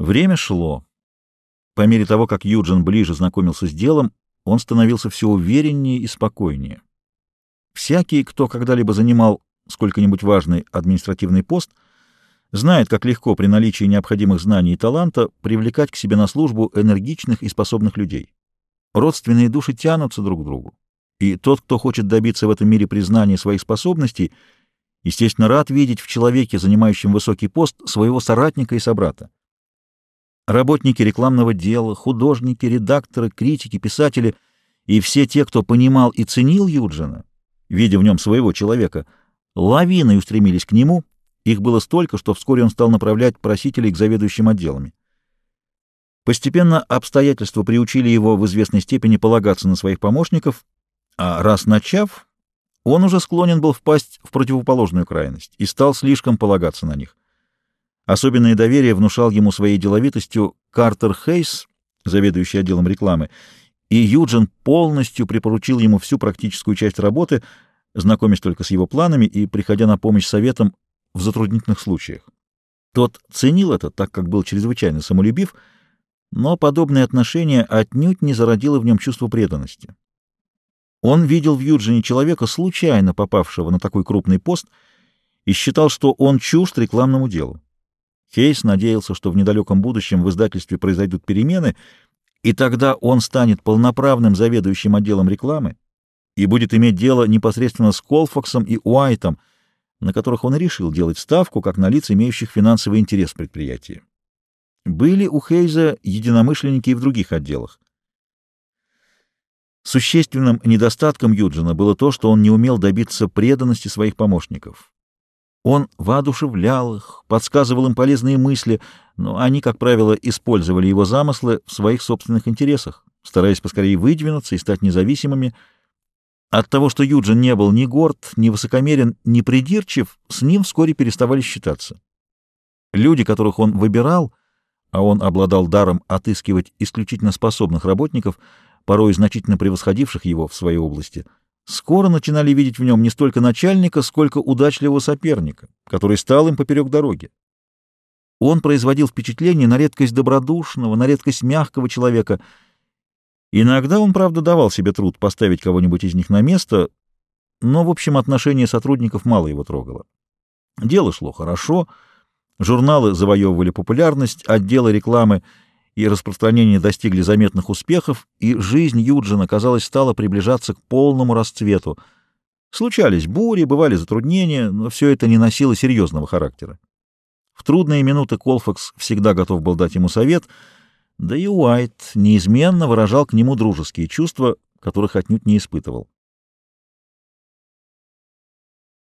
Время шло. По мере того, как Юджин ближе знакомился с делом, он становился все увереннее и спокойнее. Всякий, кто когда-либо занимал сколько-нибудь важный административный пост, знает, как легко при наличии необходимых знаний и таланта привлекать к себе на службу энергичных и способных людей. Родственные души тянутся друг к другу, и тот, кто хочет добиться в этом мире признания своих способностей, естественно, рад видеть в человеке, занимающем высокий пост, своего соратника и собрата. Работники рекламного дела, художники, редакторы, критики, писатели и все те, кто понимал и ценил Юджина, видя в нем своего человека, лавиной устремились к нему, их было столько, что вскоре он стал направлять просителей к заведующим отделами. Постепенно обстоятельства приучили его в известной степени полагаться на своих помощников, а раз начав, он уже склонен был впасть в противоположную крайность и стал слишком полагаться на них. Особенное доверие внушал ему своей деловитостью Картер Хейс, заведующий отделом рекламы, и Юджин полностью припоручил ему всю практическую часть работы, знакомясь только с его планами и приходя на помощь советам в затруднительных случаях. Тот ценил это, так как был чрезвычайно самолюбив, но подобное отношение отнюдь не зародило в нем чувство преданности. Он видел в Юджине человека, случайно попавшего на такой крупный пост, и считал, что он чужд рекламному делу. Хейс надеялся, что в недалеком будущем в издательстве произойдут перемены, и тогда он станет полноправным заведующим отделом рекламы и будет иметь дело непосредственно с Колфаксом и Уайтом, на которых он и решил делать ставку, как на лиц, имеющих финансовый интерес в предприятии. Были у Хейза единомышленники и в других отделах. Существенным недостатком Юджина было то, что он не умел добиться преданности своих помощников. Он воодушевлял их, подсказывал им полезные мысли, но они, как правило, использовали его замыслы в своих собственных интересах, стараясь поскорее выдвинуться и стать независимыми. От того, что Юджин не был ни горд, ни высокомерен, ни придирчив, с ним вскоре переставали считаться. Люди, которых он выбирал, а он обладал даром отыскивать исключительно способных работников, порой значительно превосходивших его в своей области — скоро начинали видеть в нем не столько начальника, сколько удачливого соперника, который стал им поперек дороги. Он производил впечатление на редкость добродушного, на редкость мягкого человека. Иногда он, правда, давал себе труд поставить кого-нибудь из них на место, но, в общем, отношение сотрудников мало его трогало. Дело шло хорошо, журналы завоевывали популярность, отделы рекламы — и распространение достигли заметных успехов, и жизнь Юджина, казалось, стала приближаться к полному расцвету. Случались бури, бывали затруднения, но все это не носило серьезного характера. В трудные минуты Колфакс всегда готов был дать ему совет, да и Уайт неизменно выражал к нему дружеские чувства, которых отнюдь не испытывал.